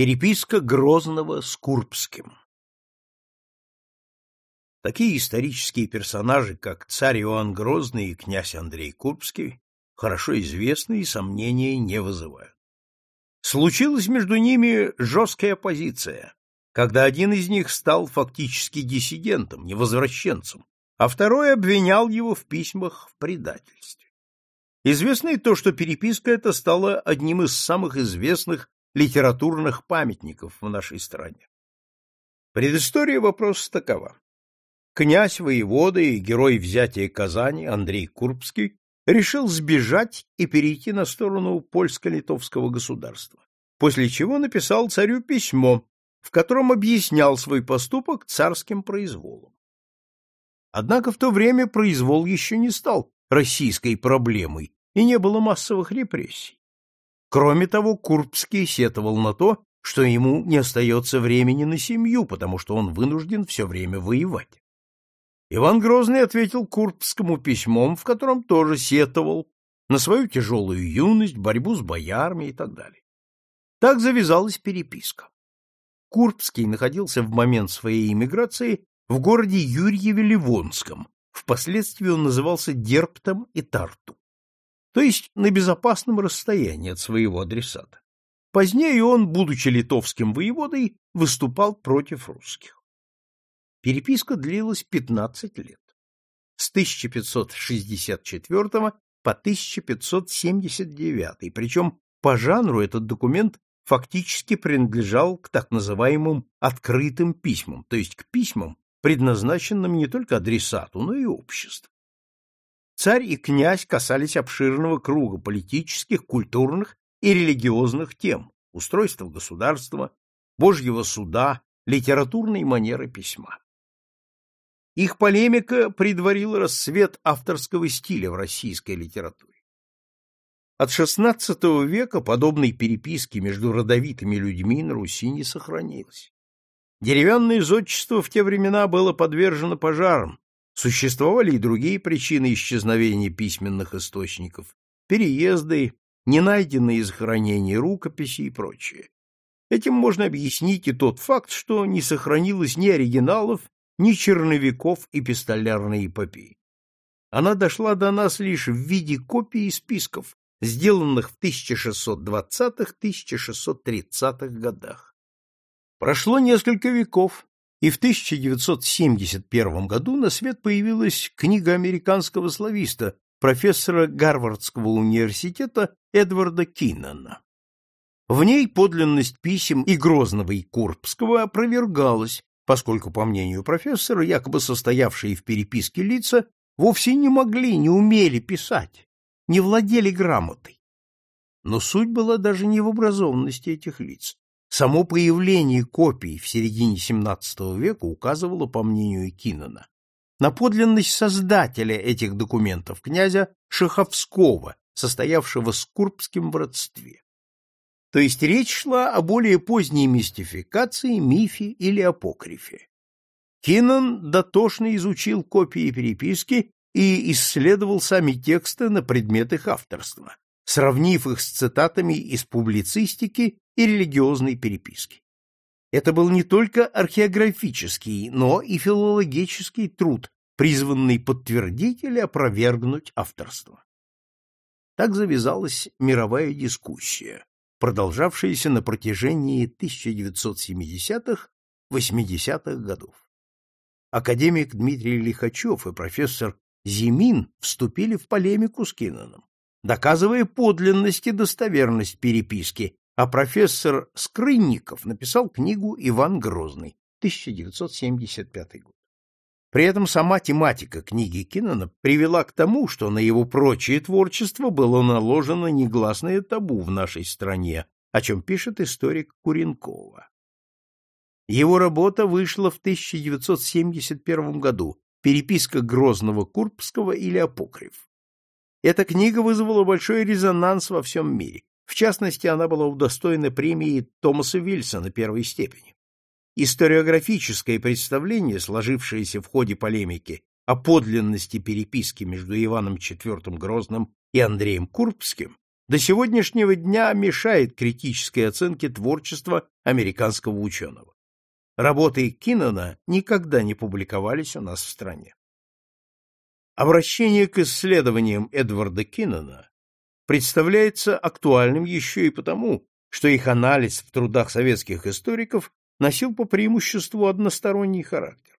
Переписка Грозного с Курбским Такие исторические персонажи, как царь Иоанн Грозный и князь Андрей Курбский, хорошо известны и сомнения не вызывают. Случилась между ними жесткая оппозиция, когда один из них стал фактически диссидентом, невозвращенцем, а второй обвинял его в письмах в предательстве. Известно и то, что переписка эта стала одним из самых известных литературных памятников в нашей стране. Предыстория вопроса такова. Князь воевода и герой взятия Казани Андрей Курбский решил сбежать и перейти на сторону польско-литовского государства, после чего написал царю письмо, в котором объяснял свой поступок царским произволом. Однако в то время произвол еще не стал российской проблемой и не было массовых репрессий. Кроме того, Курбский сетовал на то, что ему не остается времени на семью, потому что он вынужден все время воевать. Иван Грозный ответил Курбскому письмом, в котором тоже сетовал на свою тяжелую юность, борьбу с боярами и так далее. Так завязалась переписка. Курбский находился в момент своей эмиграции в городе Юрьеве-Ливонском, впоследствии он назывался Дерптом и Тарту то есть на безопасном расстоянии от своего адресата. Позднее он, будучи литовским воеводой, выступал против русских. Переписка длилась 15 лет. С 1564 по 1579, причем по жанру этот документ фактически принадлежал к так называемым открытым письмам, то есть к письмам, предназначенным не только адресату, но и обществу. Царь и князь касались обширного круга политических, культурных и религиозных тем, устройства государства, Божьего суда, литературной манеры письма. Их полемика предварила рассвет авторского стиля в российской литературе. От XVI века подобной переписки между родовитыми людьми на Руси не сохранилось. Деревянное зодчество в те времена было подвержено пожарам, Существовали и другие причины исчезновения письменных источников, переезды, ненайденные захоронения рукописи и прочее. Этим можно объяснить и тот факт, что не сохранилось ни оригиналов, ни черновиков эпистолярной эпопеи. Она дошла до нас лишь в виде копий и списков, сделанных в 1620-1630-х годах. Прошло несколько веков, и в 1971 году на свет появилась книга американского слависта, профессора Гарвардского университета Эдварда Киннана. В ней подлинность писем и Грозного, и Курбского опровергалась, поскольку, по мнению профессора, якобы состоявшие в переписке лица вовсе не могли, не умели писать, не владели грамотой. Но суть была даже не в образованности этих лиц. Само появление копий в середине XVII века указывало, по мнению Кинана, на подлинность создателя этих документов, князя Шаховского, состоявшего с Курбским в родстве. То есть речь шла о более поздней мистификации, мифе или апокрифе. Кинан дотошно изучил копии переписки и исследовал сами тексты на предмет их авторства, сравнив их с цитатами из публицистики и религиозной переписки. Это был не только археографический, но и филологический труд, призванный подтвердить или опровергнуть авторство. Так завязалась мировая дискуссия, продолжавшаяся на протяжении 1970-80-х годов. Академик Дмитрий Лихачев и профессор Зимин вступили в полемику с Кинаном, доказывая подлинность и достоверность переписки а профессор Скрынников написал книгу «Иван Грозный» 1975 год. При этом сама тематика книги Киннона привела к тому, что на его прочее творчество было наложено негласное табу в нашей стране, о чем пишет историк Куренкова. Его работа вышла в 1971 году «Переписка Грозного Курбского или Апокриф». Эта книга вызвала большой резонанс во всем мире. В частности, она была удостоена премии Томаса Вильсона первой степени. Историографическое представление, сложившееся в ходе полемики о подлинности переписки между Иваном IV Грозным и Андреем Курбским, до сегодняшнего дня мешает критической оценке творчества американского ученого. Работы Киннона никогда не публиковались у нас в стране. Обращение к исследованиям Эдварда Киннона представляется актуальным еще и потому, что их анализ в трудах советских историков носил по преимуществу односторонний характер.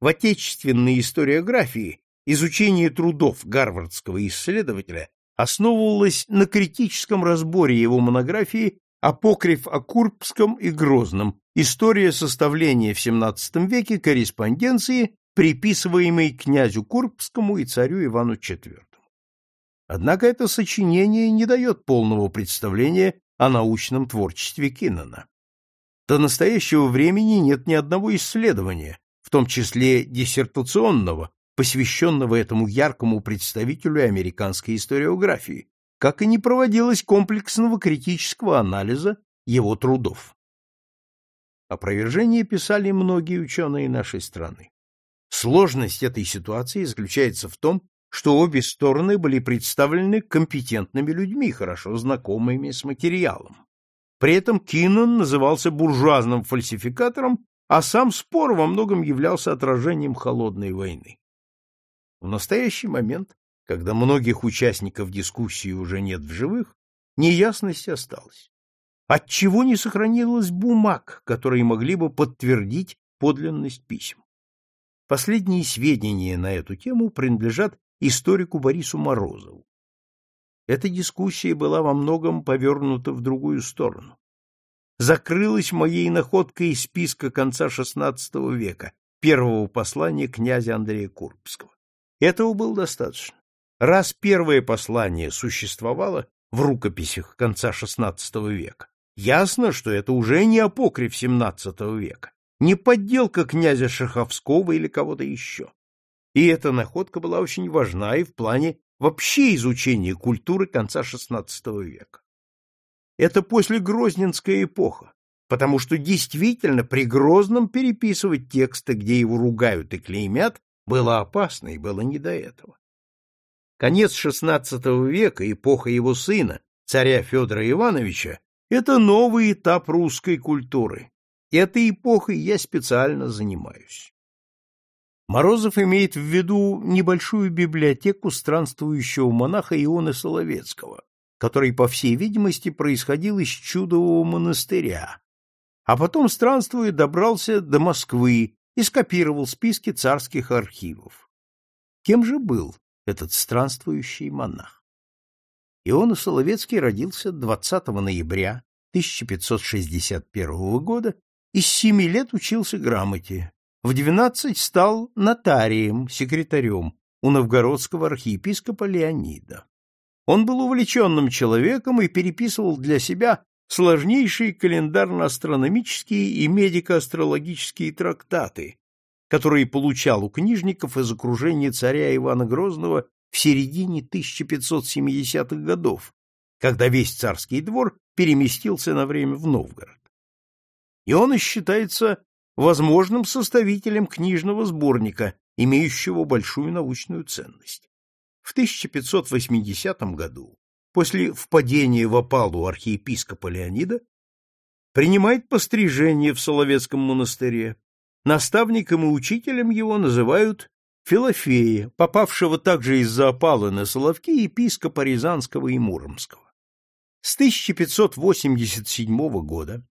В отечественной историографии изучение трудов гарвардского исследователя основывалось на критическом разборе его монографии «Апокриф о Курбском и Грозном. История составления в XVII веке корреспонденции, приписываемой князю Курбскому и царю Ивану IV». Однако это сочинение не дает полного представления о научном творчестве Киннона. До настоящего времени нет ни одного исследования, в том числе диссертационного, посвященного этому яркому представителю американской историографии, как и не проводилось комплексного критического анализа его трудов. Опровержение писали многие ученые нашей страны. Сложность этой ситуации заключается в том, что обе стороны были представлены компетентными людьми, хорошо знакомыми с материалом. При этом Киннон назывался буржуазным фальсификатором, а сам спор во многом являлся отражением холодной войны. В настоящий момент, когда многих участников дискуссии уже нет в живых, неясность осталась. Отчего не сохранилось бумаг, которые могли бы подтвердить подлинность писем? Последние сведения на эту тему принадлежат историку Борису Морозову. Эта дискуссия была во многом повернута в другую сторону. Закрылась моей находкой из списка конца XVI века, первого послания князя Андрея Курбского. Этого было достаточно. Раз первое послание существовало в рукописях конца XVI века, ясно, что это уже не апокриф XVII века, не подделка князя Шаховского или кого-то еще. И эта находка была очень важна и в плане вообще изучения культуры конца XVI века. Это после Грозненская эпоха, потому что действительно при Грозном переписывать тексты, где его ругают и клеймят, было опасно и было не до этого. Конец XVI века, эпоха его сына, царя Федора Ивановича, это новый этап русской культуры. Этой эпохой я специально занимаюсь. Морозов имеет в виду небольшую библиотеку странствующего монаха Иона Соловецкого, который, по всей видимости, происходил из чудового монастыря, а потом, странствуя, добрался до Москвы и скопировал списки царских архивов. Кем же был этот странствующий монах? Иона Соловецкий родился 20 ноября 1561 года и с семи лет учился грамоте, в двенадцать стал нотарием, секретарем у новгородского архиепископа Леонида. Он был увлеченным человеком и переписывал для себя сложнейшие календарно-астрономические и медико-астрологические трактаты, которые получал у книжников из окружения царя Ивана Грозного в середине 1570-х годов, когда весь царский двор переместился на время в Новгород. И он и считается возможным составителем книжного сборника, имеющего большую научную ценность. В 1580 году, после впадения в опалу архиепископа Леонида, принимает пострижение в Соловецком монастыре. Наставником и учителем его называют Филофея, попавшего также из-за опалы на Соловки епископа Рязанского и Муромского. С 1587 года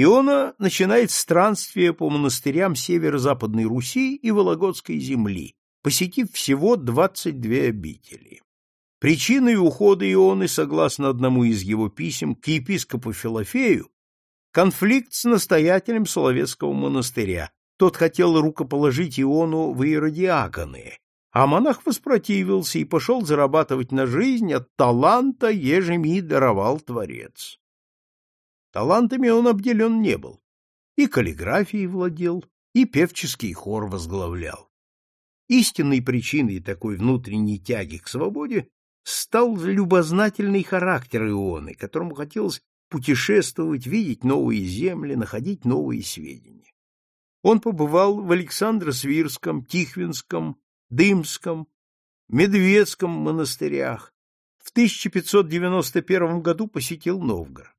Иона начинает странствие по монастырям северо-западной Руси и Вологодской земли, посетив всего 22 обители. Причиной ухода Ионы, согласно одному из его писем к епископу Филофею, конфликт с настоятелем Соловецкого монастыря. Тот хотел рукоположить Иону в иеродиаконы, а монах воспротивился и пошел зарабатывать на жизнь от таланта, ежеми даровал Творец. Талантами он обделен не был. И каллиграфией владел, и певческий хор возглавлял. Истинной причиной такой внутренней тяги к свободе стал любознательный характер Ионы, которому хотелось путешествовать, видеть новые земли, находить новые сведения. Он побывал в Александро-Свирском, Тихвинском, Дымском, Медведском монастырях, в 1591 году посетил Новгород.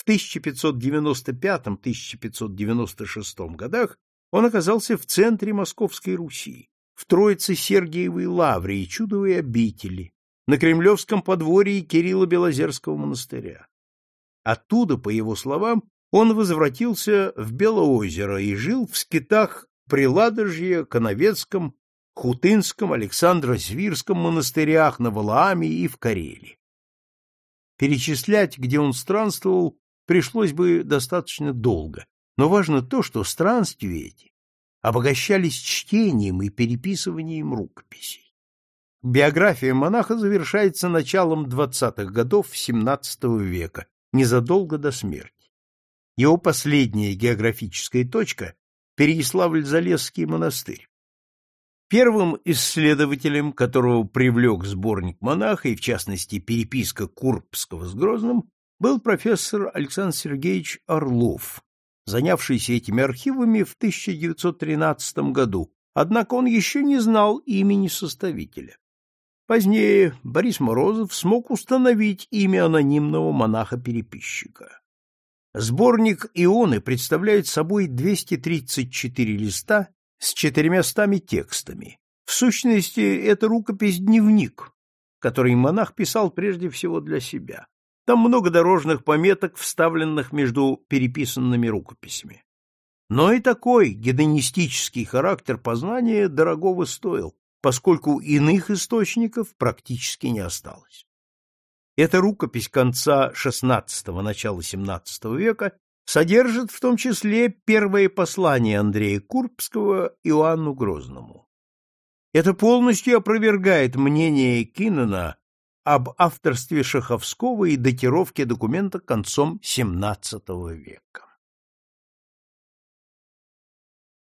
В 1595-1596 годах он оказался в центре Московской Руси, в Троице Сергиевой Лавре и Чудовой обители, на Кремлевском подворье Кирилла Белозерского монастыря. Оттуда, по его словам, он возвратился в Белоозеро и жил в скитах при Ладожье, Коновецком, Хутынском, Александро-Свирском монастырях на Валааме и в Карелии. Перечислять, где он странствовал, пришлось бы достаточно долго, но важно то, что странствия эти обогащались чтением и переписыванием рукописей. Биография монаха завершается началом двадцатых годов XVII века, незадолго до смерти. Его последняя географическая точка – Переяславль-Залесский монастырь. Первым исследователем, которого привлек сборник монаха и, в частности, переписка Курбского с Грозным, был профессор Александр Сергеевич Орлов, занявшийся этими архивами в 1913 году, однако он еще не знал имени составителя. Позднее Борис Морозов смог установить имя анонимного монаха-переписчика. Сборник «Ионы» представляет собой 234 листа с четырьмястами текстами. В сущности, это рукопись-дневник, который монах писал прежде всего для себя. Там много дорожных пометок, вставленных между переписанными рукописями. Но и такой гедонистический характер познания дорогого стоил, поскольку иных источников практически не осталось. Эта рукопись конца XVI – начала XVII века содержит в том числе первое послание Андрея Курбского Иоанну Грозному. Это полностью опровергает мнение Киннена об авторстве Шаховского и датировке документа концом XVII века.